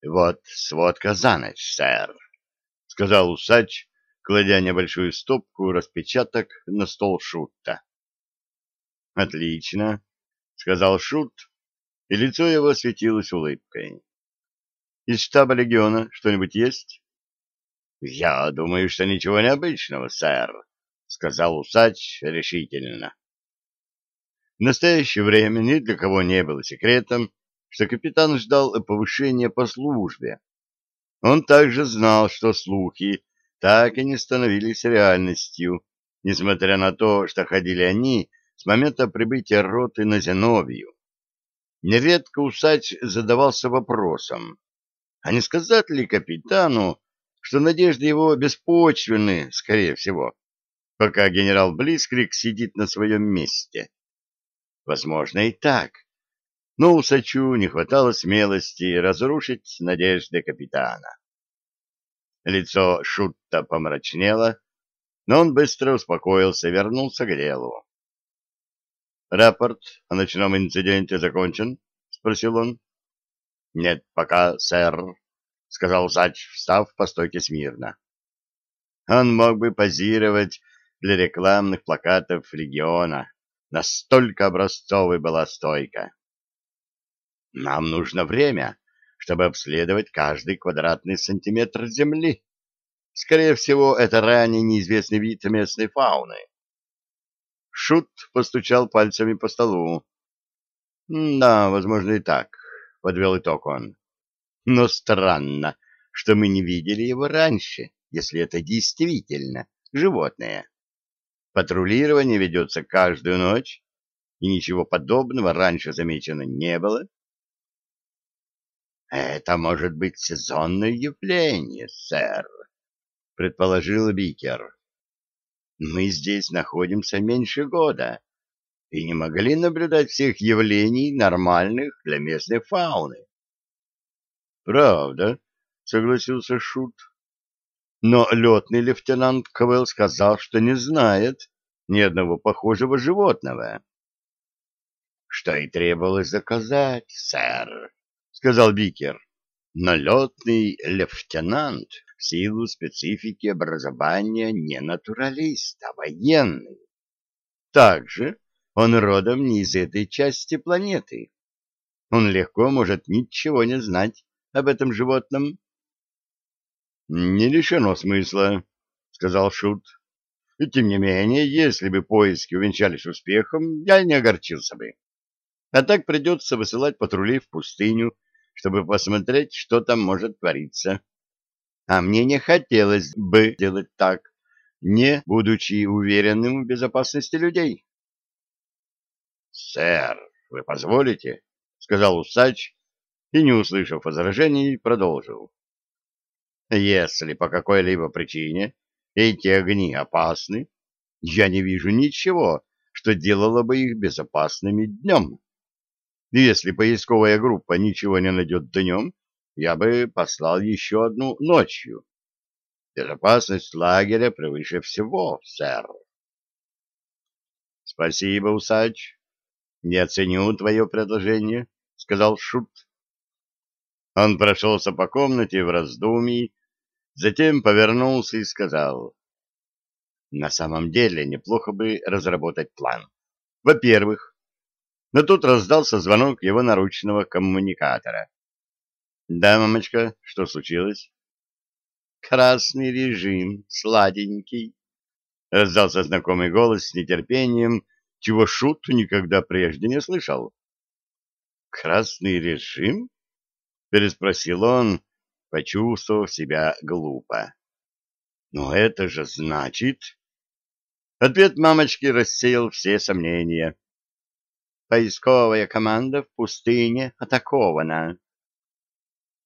— Вот сводка за ночь, сэр, — сказал усач, кладя небольшую стопку распечаток на стол Шутта. — Отлично, — сказал Шут, и лицо его светилось улыбкой. — Из штаба легиона что-нибудь есть? — Я думаю, что ничего необычного, сэр, — сказал усач решительно. В настоящее время ни для кого не было секретом, что капитан ждал повышения по службе. Он также знал, что слухи так и не становились реальностью, несмотря на то, что ходили они с момента прибытия роты на Зеновию. Нередко усач задавался вопросом, а не сказать ли капитану, что надежды его беспочвенны, скорее всего, пока генерал Блискрик сидит на своем месте. Возможно и так. Но Усачу не хватало смелости разрушить надежды капитана. Лицо Шутта помрачнело, но он быстро успокоился и вернулся к делу. «Рапорт о ночном инциденте закончен?» — спросил он. «Нет, пока, сэр», — сказал Усач, встав по стойке смирно. Он мог бы позировать для рекламных плакатов региона, Настолько образцовой была стойка. Нам нужно время, чтобы обследовать каждый квадратный сантиметр земли. Скорее всего, это ранее неизвестный вид местной фауны. Шут постучал пальцами по столу. «Да, возможно, и так», — подвел итог он. «Но странно, что мы не видели его раньше, если это действительно животное». Патрулирование ведется каждую ночь, и ничего подобного раньше замечено не было. «Это может быть сезонное явление, сэр», — предположил Бикер. «Мы здесь находимся меньше года и не могли наблюдать всех явлений, нормальных для местной фауны». «Правда», — согласился Шут. Но летный лейтенант Квелл сказал, что не знает ни одного похожего животного. — Что и требовалось заказать, сэр, — сказал Бикер. — Но летный лейтенант в силу специфики образования не натуралист, а военный. Также он родом не из этой части планеты. Он легко может ничего не знать об этом животном не лишено смысла, — сказал Шут. И тем не менее, если бы поиски увенчались успехом, я не огорчился бы. А так придется высылать патрули в пустыню, чтобы посмотреть, что там может твориться. А мне не хотелось бы делать так, не будучи уверенным в безопасности людей. — Сэр, вы позволите? — сказал усач и, не услышав возражений, продолжил. Если по какой-либо причине эти огни опасны, я не вижу ничего, что делало бы их безопасными днем. Если поисковая группа ничего не найдет днем, я бы послал еще одну ночью. Безопасность лагеря превыше всего, сэр. — Спасибо, усач. Не оценю твое предложение, — сказал Шут. Он прошелся по комнате в раздумье, Затем повернулся и сказал, «На самом деле неплохо бы разработать план. Во-первых, но тут раздался звонок его наручного коммуникатора. «Да, мамочка, что случилось?» «Красный режим, сладенький», — раздался знакомый голос с нетерпением, чего Шут никогда прежде не слышал. «Красный режим?» — переспросил он, почувствовав себя глупо. «Но это же значит...» Ответ мамочки рассеял все сомнения. «Поисковая команда в пустыне атакована»,